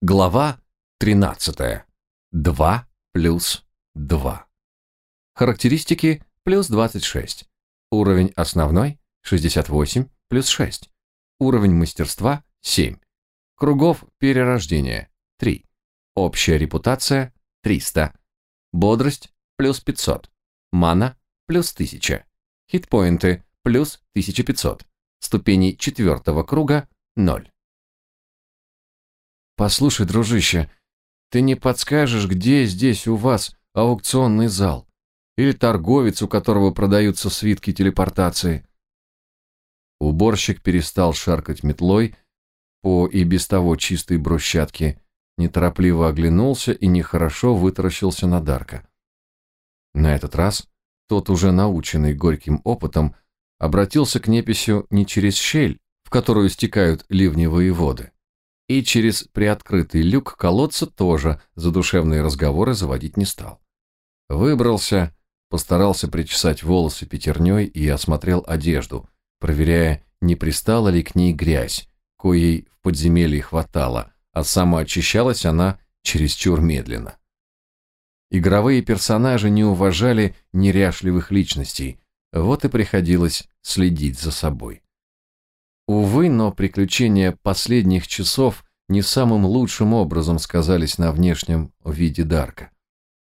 Глава 13. 2 плюс 2. Характеристики плюс 26. Уровень основной 68 плюс 6. Уровень мастерства 7. Кругов перерождения 3. Общая репутация 300. Бодрость плюс 500. Мана плюс 1000. Хитпоинты плюс 1500. Ступени четвертого круга 0. «Послушай, дружище, ты не подскажешь, где здесь у вас аукционный зал? Или торговец, у которого продаются свитки телепортации?» Уборщик перестал шаркать метлой по и без того чистой брусчатке, неторопливо оглянулся и нехорошо вытаращился на Дарка. На этот раз тот, уже наученный горьким опытом, обратился к неписью не через щель, в которую стекают ливневые воды, и через приоткрытый люк колодца тоже задушевные разговоры заводить не стал. Выбрался, постарался причесать волосы пятерней и осмотрел одежду, проверяя, не пристала ли к ней грязь, коей в подземелье хватало, а самоочищалась она чересчур медленно. Игровые персонажи не уважали неряшливых личностей, вот и приходилось следить за собой. Увы, но приключения последних часов не самым лучшим образом сказались на внешнем виде Дарка.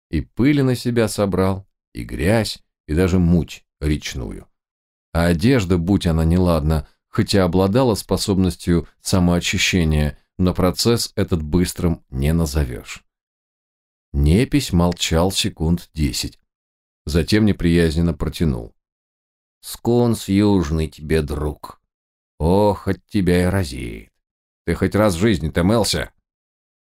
И пыли на себя собрал, и грязь, и даже муть речную. А одежда, будь она неладна, хотя обладала способностью самоочищения, но процесс этот быстрым не назовешь. Непись молчал секунд десять, затем неприязненно протянул. «Скунс южный тебе, друг. Ох, от тебя и разеет. Ты хоть раз в жизни-то мылся?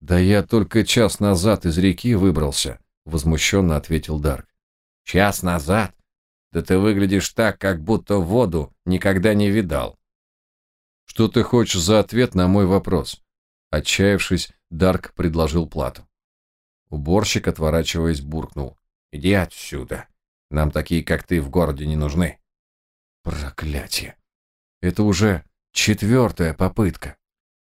Да я только час назад из реки выбрался, возмущенно ответил Дарк. Час назад? Да ты выглядишь так, как будто воду никогда не видал. Что ты хочешь за ответ на мой вопрос? Отчаявшись, Дарк предложил плату. Уборщик, отворачиваясь, буркнул. «Иди отсюда. Нам такие, как ты, в городе не нужны». Проклятие. Это уже четвертая попытка.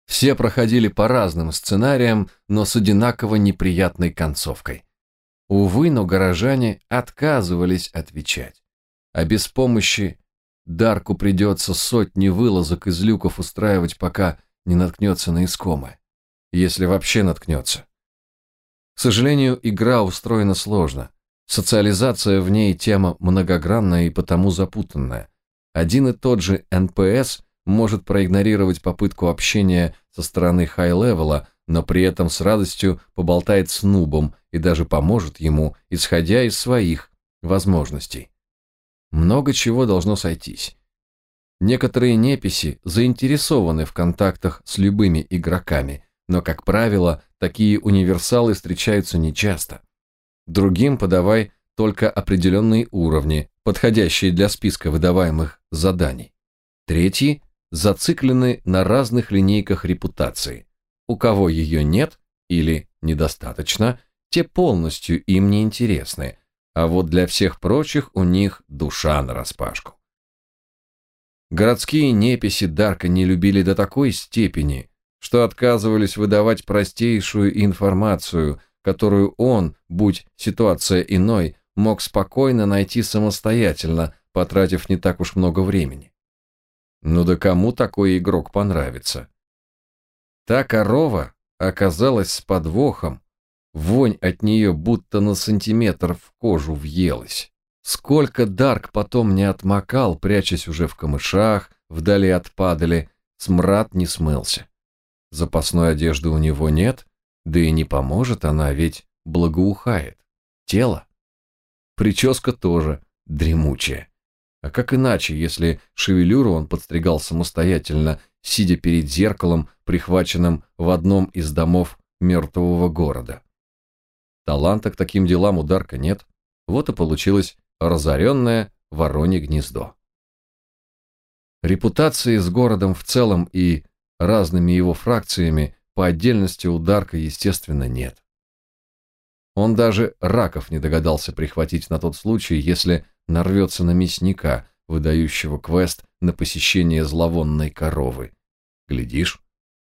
Все проходили по разным сценариям, но с одинаково неприятной концовкой. Увы, но горожане отказывались отвечать. А без помощи Дарку придется сотни вылазок из люков устраивать, пока не наткнется на искомое. Если вообще наткнется. К сожалению, игра устроена сложно. Социализация в ней тема многогранная и потому запутанная. Один и тот же НПС может проигнорировать попытку общения со стороны хай-левела, но при этом с радостью поболтает с нубом и даже поможет ему, исходя из своих возможностей. Много чего должно сойтись. Некоторые неписи заинтересованы в контактах с любыми игроками, но, как правило, такие универсалы встречаются нечасто. Другим подавай только определенные уровни, подходящие для списка выдаваемых заданий. Третьи зациклены на разных линейках репутации. У кого ее нет или недостаточно, те полностью им не интересны, а вот для всех прочих у них душа нараспашку. Городские неписи Дарка не любили до такой степени, что отказывались выдавать простейшую информацию, которую он, будь ситуация иной, мог спокойно найти самостоятельно, потратив не так уж много времени. Ну да кому такой игрок понравится? Та корова оказалась с подвохом, вонь от нее будто на сантиметр в кожу въелась. Сколько Дарк потом не отмокал, прячась уже в камышах, вдали от падали, смрад не смылся. Запасной одежды у него нет, да и не поможет она, ведь благоухает. Тело Прическа тоже дремучая. А как иначе, если шевелюру он подстригал самостоятельно, сидя перед зеркалом, прихваченным в одном из домов мертвого города? Таланта к таким делам у Дарка нет, вот и получилось разоренное воронье гнездо. Репутации с городом в целом и разными его фракциями по отдельности у Дарка, естественно, нет. Он даже раков не догадался прихватить на тот случай, если нарвется на мясника, выдающего квест на посещение зловонной коровы. Глядишь,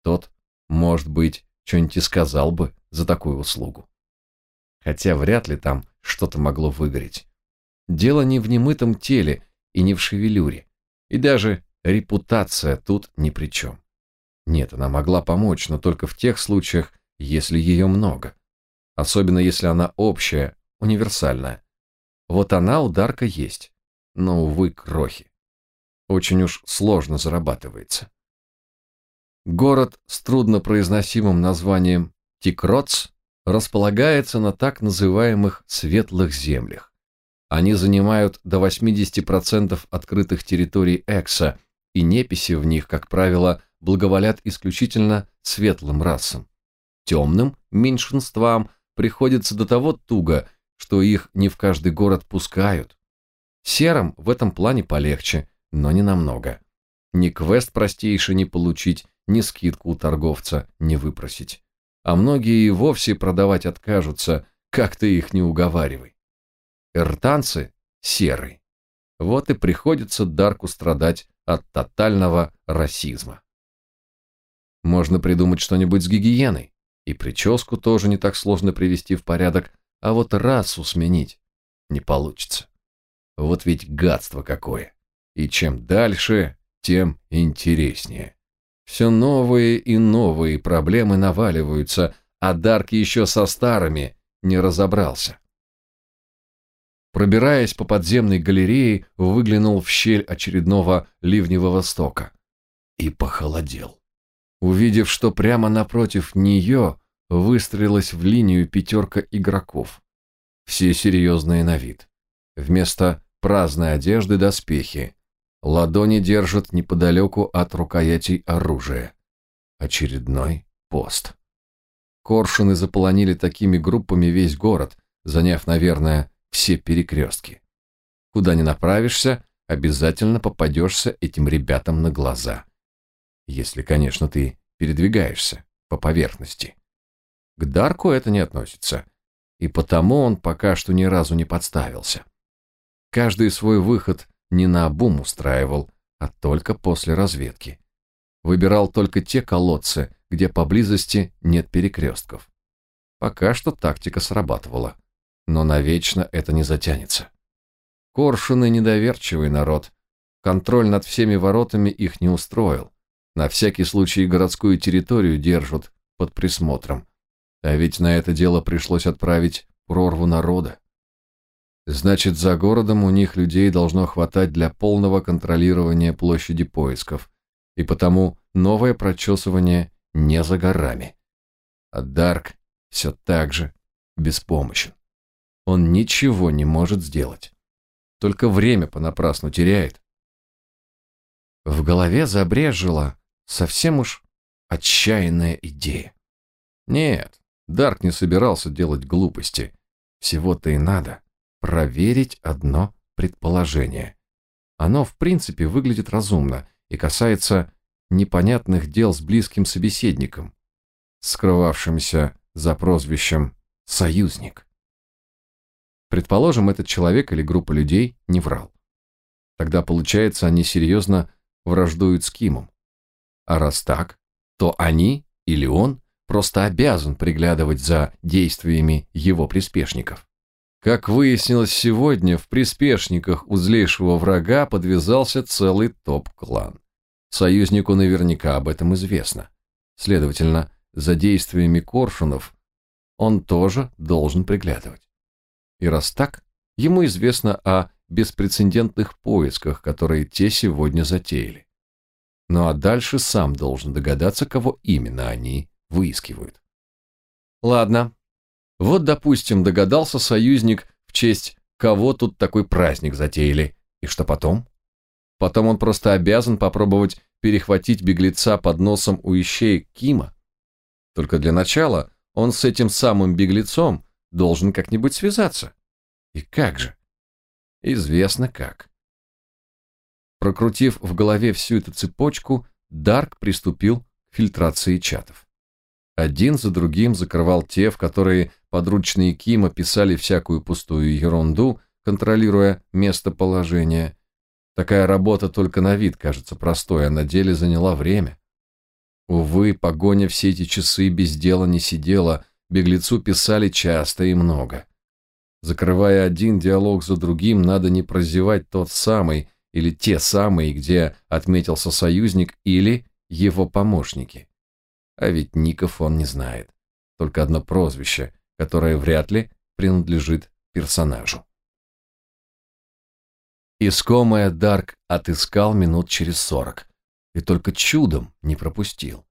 тот, может быть, что-нибудь и сказал бы за такую услугу. Хотя вряд ли там что-то могло выгореть. Дело не в немытом теле и не в шевелюре, и даже репутация тут ни при чем. Нет, она могла помочь, но только в тех случаях, если ее много. Особенно если она общая, универсальная. Вот она у Дарка есть, но, увы, крохи. Очень уж сложно зарабатывается. Город с труднопроизносимым названием Тикроц располагается на так называемых светлых землях. Они занимают до 80% открытых территорий Экса, и неписи в них, как правило, благоволят исключительно светлым расам. Темным меньшинствам приходится до того туго, что их не в каждый город пускают. Серым в этом плане полегче, но не намного. Ни квест простейший не получить, ни скидку у торговца не выпросить. А многие и вовсе продавать откажутся, как ты их не уговаривай. Эртанцы серый. Вот и приходится Дарку страдать от тотального расизма. Можно придумать что-нибудь с гигиеной. И прическу тоже не так сложно привести в порядок, а вот расу сменить не получится. Вот ведь гадство какое. И чем дальше, тем интереснее. Все новые и новые проблемы наваливаются, а Дарк еще со старыми не разобрался. Пробираясь по подземной галерее, выглянул в щель очередного ливневого стока и похолодел увидев, что прямо напротив нее выстроилась в линию пятерка игроков. Все серьезные на вид. Вместо праздной одежды доспехи. Ладони держат неподалеку от рукоятей оружия. Очередной пост. Коршуны заполонили такими группами весь город, заняв, наверное, все перекрестки. Куда ни направишься, обязательно попадешься этим ребятам на глаза. Если, конечно, ты передвигаешься по поверхности. К Дарку это не относится, и потому он пока что ни разу не подставился. Каждый свой выход не на обум устраивал, а только после разведки. Выбирал только те колодцы, где поблизости нет перекрестков. Пока что тактика срабатывала, но навечно это не затянется. Коршуны недоверчивый народ. Контроль над всеми воротами их не устроил. На всякий случай городскую территорию держат под присмотром. А ведь на это дело пришлось отправить прорву народа. Значит, за городом у них людей должно хватать для полного контролирования площади поисков, и потому новое прочесывание не за горами. А Дарк все так же беспомощен. Он ничего не может сделать. Только время понапрасну теряет. В голове забрежило, Совсем уж отчаянная идея. Нет, Дарк не собирался делать глупости. Всего-то и надо проверить одно предположение. Оно, в принципе, выглядит разумно и касается непонятных дел с близким собеседником, скрывавшимся за прозвищем «союзник». Предположим, этот человек или группа людей не врал. Тогда, получается, они серьезно враждуют с Кимом. А раз так, то они или он просто обязан приглядывать за действиями его приспешников. Как выяснилось сегодня, в приспешниках у злейшего врага подвязался целый топ-клан. Союзнику наверняка об этом известно. Следовательно, за действиями коршунов он тоже должен приглядывать. И раз так, ему известно о беспрецедентных поисках, которые те сегодня затеяли. Ну а дальше сам должен догадаться, кого именно они выискивают. Ладно. Вот, допустим, догадался союзник, в честь кого тут такой праздник затеяли. И что потом? Потом он просто обязан попробовать перехватить беглеца под носом у ищеек Кима. Только для начала он с этим самым беглецом должен как-нибудь связаться. И как же? Известно как. Прокрутив в голове всю эту цепочку, Дарк приступил к фильтрации чатов. Один за другим закрывал те, в которые подручные Кима писали всякую пустую ерунду, контролируя местоположение. Такая работа только на вид кажется простой, а на деле заняла время. Увы, погоня все эти часы без дела не сидела, беглецу писали часто и много. Закрывая один диалог за другим, надо не прозевать тот самый или те самые, где отметился союзник или его помощники. А ведь ников он не знает. Только одно прозвище, которое вряд ли принадлежит персонажу. Искомая Дарк отыскал минут через сорок и только чудом не пропустил.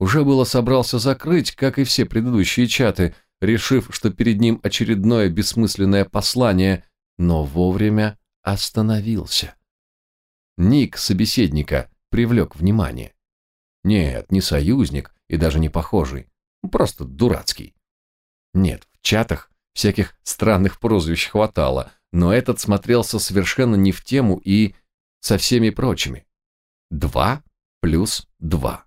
Уже было собрался закрыть, как и все предыдущие чаты, решив, что перед ним очередное бессмысленное послание, но вовремя остановился. Ник собеседника привлек внимание. Нет, не союзник и даже не похожий, просто дурацкий. Нет, в чатах всяких странных прозвищ хватало, но этот смотрелся совершенно не в тему и со всеми прочими. Два плюс два.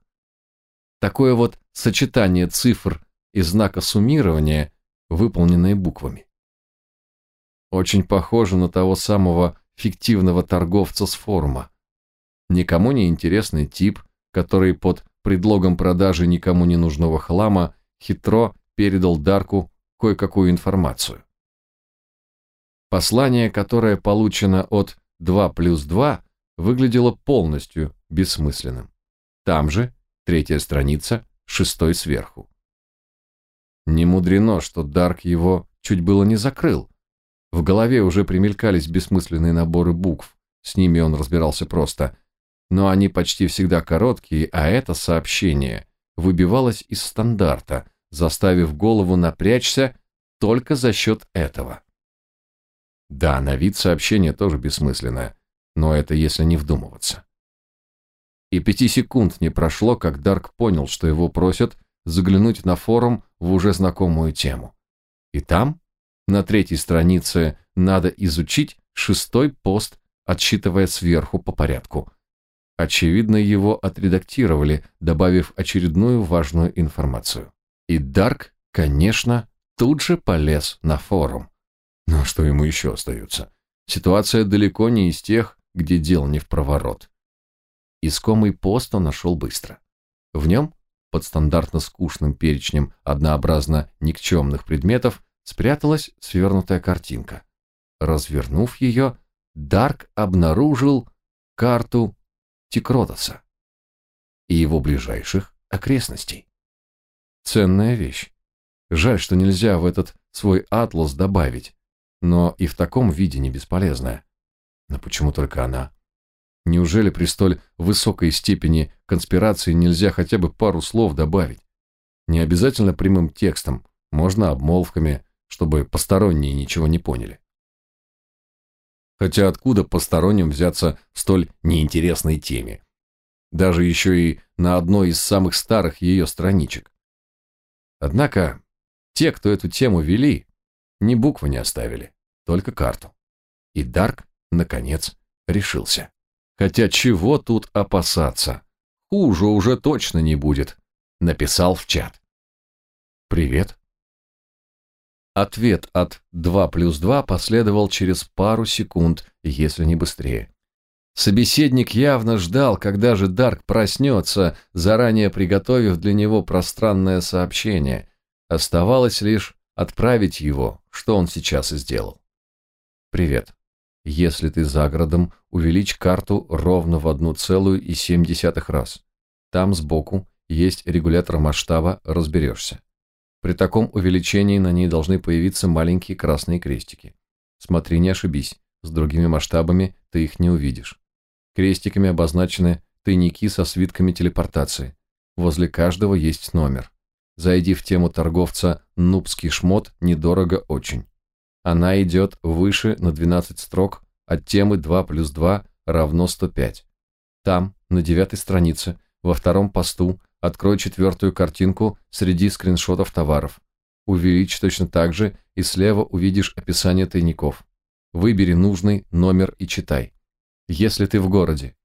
Такое вот сочетание цифр и знака суммирования, выполненные буквами. Очень похоже на того самого фиктивного торговца с форума. Никому не интересный тип, который под предлогом продажи никому не нужного хлама хитро передал Дарку кое-какую информацию. Послание, которое получено от 2 плюс 2, выглядело полностью бессмысленным. Там же, третья страница, шестой сверху. Не мудрено, что Дарк его чуть было не закрыл. В голове уже примелькались бессмысленные наборы букв, с ними он разбирался просто. Но они почти всегда короткие, а это сообщение выбивалось из стандарта, заставив голову напрячься только за счет этого. Да, на вид сообщение тоже бессмысленное, но это если не вдумываться. И пяти секунд не прошло, как Дарк понял, что его просят заглянуть на форум в уже знакомую тему. И там, на третьей странице, надо изучить шестой пост, отсчитывая сверху по порядку. Очевидно, его отредактировали, добавив очередную важную информацию. И Дарк, конечно, тут же полез на форум. Но что ему еще остается? Ситуация далеко не из тех, где дел не в проворот. Искомый пост он нашел быстро. В нем, под стандартно скучным перечнем однообразно никчемных предметов, спряталась свернутая картинка. Развернув ее, Дарк обнаружил карту Тикротоса и его ближайших окрестностей. Ценная вещь. Жаль, что нельзя в этот свой атлас добавить, но и в таком виде не бесполезная. Но почему только она? Неужели при столь высокой степени конспирации нельзя хотя бы пару слов добавить? Не обязательно прямым текстом, можно обмолвками, чтобы посторонние ничего не поняли. Хотя откуда посторонним взяться в столь неинтересной теме? Даже еще и на одной из самых старых ее страничек. Однако те, кто эту тему вели, ни буквы не оставили, только карту. И Дарк, наконец, решился. Хотя чего тут опасаться? Хуже уже точно не будет. Написал в чат. Привет. Ответ от 2 плюс 2 последовал через пару секунд, если не быстрее. Собеседник явно ждал, когда же Дарк проснется, заранее приготовив для него пространное сообщение. Оставалось лишь отправить его, что он сейчас и сделал. «Привет. Если ты за городом, увеличь карту ровно в 1,7 раз. Там сбоку есть регулятор масштаба, разберешься. При таком увеличении на ней должны появиться маленькие красные крестики. Смотри, не ошибись, с другими масштабами ты их не увидишь. Крестиками обозначены тайники со свитками телепортации. Возле каждого есть номер. Зайди в тему торговца «Нубский шмот» недорого очень. Она идет выше на 12 строк от темы 2 плюс 2 равно 105. Там, на девятой странице, во втором посту, открой четвертую картинку среди скриншотов товаров. Увеличь точно так же, и слева увидишь описание тайников. Выбери нужный номер и читай. Если ты в городе,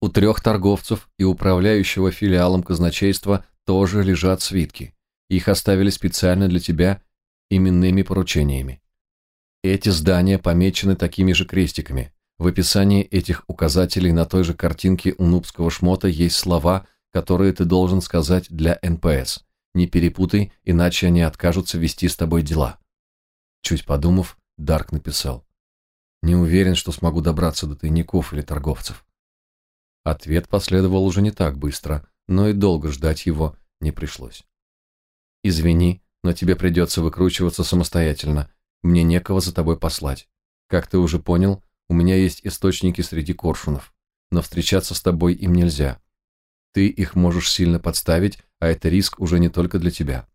у трех торговцев и управляющего филиалом казначейства тоже лежат свитки. Их оставили специально для тебя именными поручениями. Эти здания помечены такими же крестиками. В описании этих указателей на той же картинке у нубского шмота есть слова, которые ты должен сказать для НПС. Не перепутай, иначе они откажутся вести с тобой дела. Чуть подумав, Дарк написал. Не уверен, что смогу добраться до тайников или торговцев. Ответ последовал уже не так быстро, но и долго ждать его не пришлось. «Извини, но тебе придется выкручиваться самостоятельно. Мне некого за тобой послать. Как ты уже понял, у меня есть источники среди коршунов, но встречаться с тобой им нельзя. Ты их можешь сильно подставить, а это риск уже не только для тебя.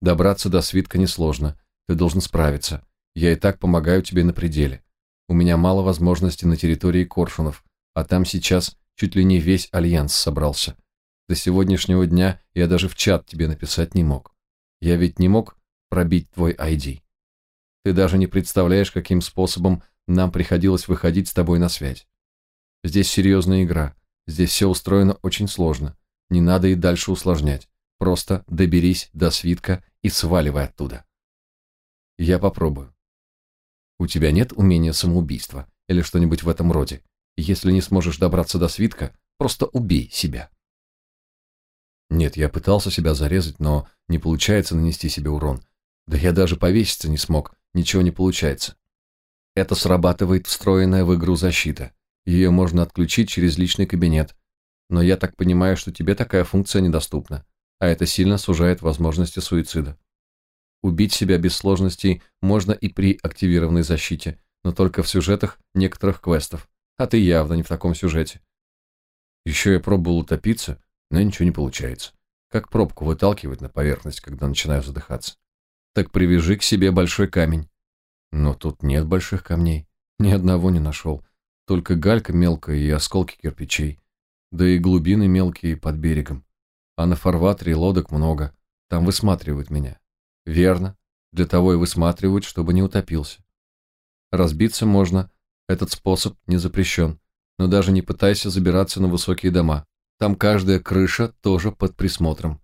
Добраться до свитка несложно, ты должен справиться. Я и так помогаю тебе на пределе. У меня мало возможностей на территории коршунов, а там сейчас чуть ли не весь альянс собрался. До сегодняшнего дня я даже в чат тебе написать не мог. Я ведь не мог пробить твой ID. Ты даже не представляешь, каким способом нам приходилось выходить с тобой на связь. Здесь серьезная игра. Здесь все устроено очень сложно. Не надо и дальше усложнять. Просто доберись до свитка и сваливай оттуда. Я попробую. У тебя нет умения самоубийства или что-нибудь в этом роде? Если не сможешь добраться до свитка, просто убей себя. Нет, я пытался себя зарезать, но не получается нанести себе урон. Да я даже повеситься не смог, ничего не получается. Это срабатывает встроенная в игру защита. Ее можно отключить через личный кабинет. Но я так понимаю, что тебе такая функция недоступна, а это сильно сужает возможности суицида. Убить себя без сложностей можно и при активированной защите, но только в сюжетах некоторых квестов, а ты явно не в таком сюжете. Еще я пробовал утопиться, но ничего не получается. Как пробку выталкивать на поверхность, когда начинаю задыхаться. Так привяжи к себе большой камень. Но тут нет больших камней. Ни одного не нашел. Только галька мелкая и осколки кирпичей. Да и глубины мелкие под берегом. А на фарватере лодок много. Там высматривают меня. Верно. Для того и высматривают, чтобы не утопился. Разбиться можно. Этот способ не запрещен. Но даже не пытайся забираться на высокие дома. Там каждая крыша тоже под присмотром.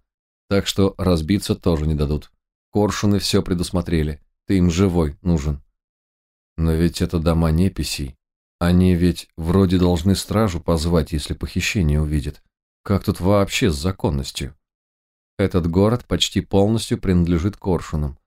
Так что разбиться тоже не дадут. Коршуны все предусмотрели. Ты им живой нужен. Но ведь это дома неписей. Они ведь вроде должны стражу позвать, если похищение увидят. Как тут вообще с законностью? Этот город почти полностью принадлежит коршунам.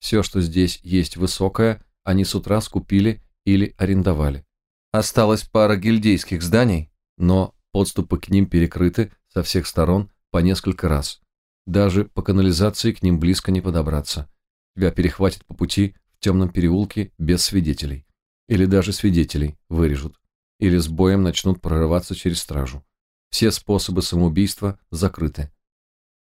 Все, что здесь есть высокое, они с утра скупили или арендовали. Осталась пара гильдейских зданий, но подступы к ним перекрыты со всех сторон по несколько раз. Даже по канализации к ним близко не подобраться. Тебя перехватят по пути в темном переулке без свидетелей. Или даже свидетелей вырежут. Или с боем начнут прорываться через стражу. Все способы самоубийства закрыты.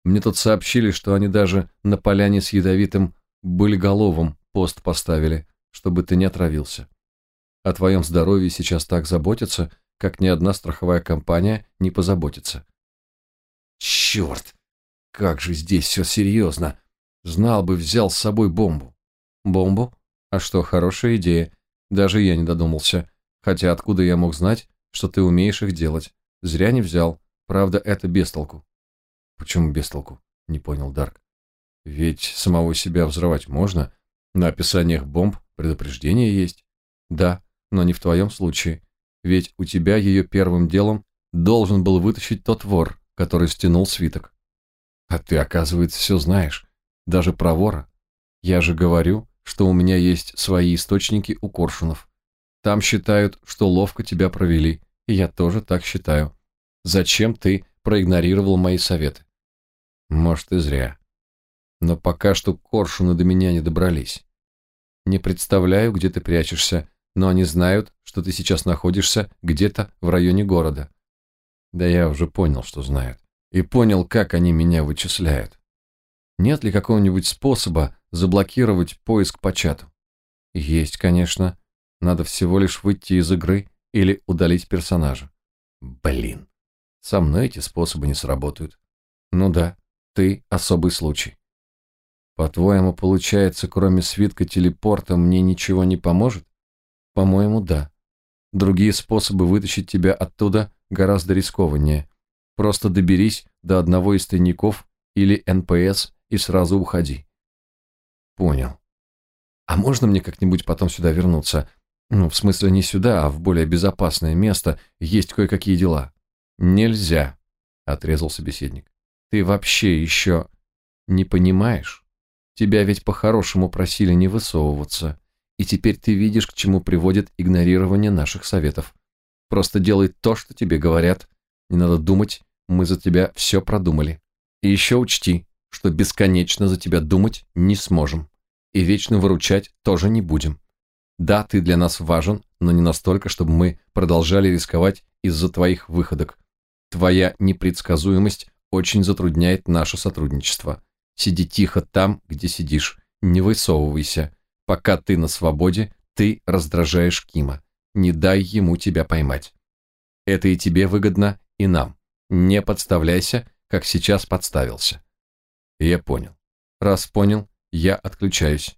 Мне тут сообщили, что они даже на поляне с ядовитым быльголовым пост поставили, чтобы ты не отравился. О твоем здоровье сейчас так заботятся, как ни одна страховая компания не позаботится. Черт! Как же здесь все серьезно! Знал бы, взял с собой бомбу. Бомбу? А что, хорошая идея. Даже я не додумался. Хотя откуда я мог знать, что ты умеешь их делать? Зря не взял. Правда, это без толку. Почему без толку? Не понял Дарк. Ведь самого себя взрывать можно. На описаниях бомб предупреждение есть. Да, но не в твоем случае. Ведь у тебя ее первым делом должен был вытащить тот вор, который стянул свиток. А ты, оказывается, все знаешь даже про вора. Я же говорю, что у меня есть свои источники у коршунов. Там считают, что ловко тебя провели, и я тоже так считаю. Зачем ты проигнорировал мои советы? Может, и зря. Но пока что коршуны до меня не добрались. Не представляю, где ты прячешься, но они знают, что ты сейчас находишься где-то в районе города. Да я уже понял, что знают. И понял, как они меня вычисляют. Нет ли какого-нибудь способа заблокировать поиск по чату? Есть, конечно. Надо всего лишь выйти из игры или удалить персонажа. Блин. Со мной эти способы не сработают. Ну да, ты особый случай. По-твоему, получается, кроме свитка телепорта мне ничего не поможет? По-моему, да. Другие способы вытащить тебя оттуда гораздо рискованнее. Просто доберись до одного из тайников или НПС и сразу уходи. Понял. А можно мне как-нибудь потом сюда вернуться? Ну, в смысле не сюда, а в более безопасное место. Есть кое-какие дела. Нельзя, отрезал собеседник. Ты вообще еще не понимаешь? Тебя ведь по-хорошему просили не высовываться, и теперь ты видишь, к чему приводит игнорирование наших советов. Просто делай то, что тебе говорят. Не надо думать, мы за тебя все продумали. И еще учти, что бесконечно за тебя думать не сможем. И вечно выручать тоже не будем. Да, ты для нас важен, но не настолько, чтобы мы продолжали рисковать из-за твоих выходок. Твоя непредсказуемость очень затрудняет наше сотрудничество. Сиди тихо там, где сидишь, не высовывайся. Пока ты на свободе, ты раздражаешь Кима. Не дай ему тебя поймать. Это и тебе выгодно, и нам. Не подставляйся, как сейчас подставился. Я понял. Раз понял, я отключаюсь.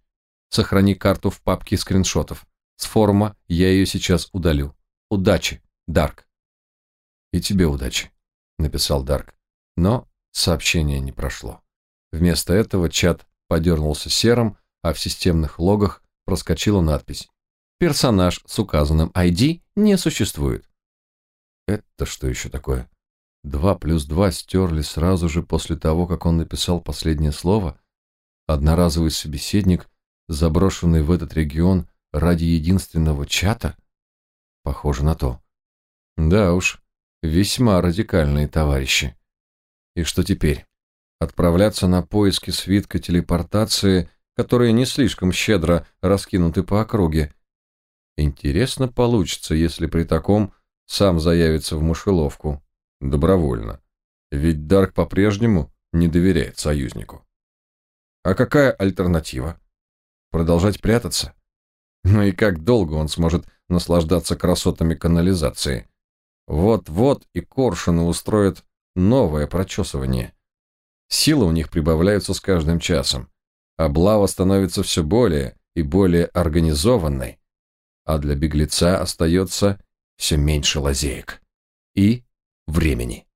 Сохрани карту в папке скриншотов. С форума я ее сейчас удалю. Удачи, Дарк. И тебе удачи, написал Дарк. Но сообщение не прошло. Вместо этого чат подернулся серым, а в системных логах проскочила надпись «Персонаж с указанным ID не существует». Это что еще такое? Два плюс два стерли сразу же после того, как он написал последнее слово? Одноразовый собеседник, заброшенный в этот регион ради единственного чата? Похоже на то. Да уж, весьма радикальные товарищи. И что теперь? Отправляться на поиски свитка телепортации, которые не слишком щедро раскинуты по округе. Интересно получится, если при таком сам заявится в мышеловку. Добровольно. Ведь Дарк по-прежнему не доверяет союзнику. А какая альтернатива? Продолжать прятаться? Ну и как долго он сможет наслаждаться красотами канализации? Вот-вот и Коршуны устроят новое прочесывание. Силы у них прибавляются с каждым часом. Облава становится все более и более организованной, а для беглеца остается все меньше лазеек и времени.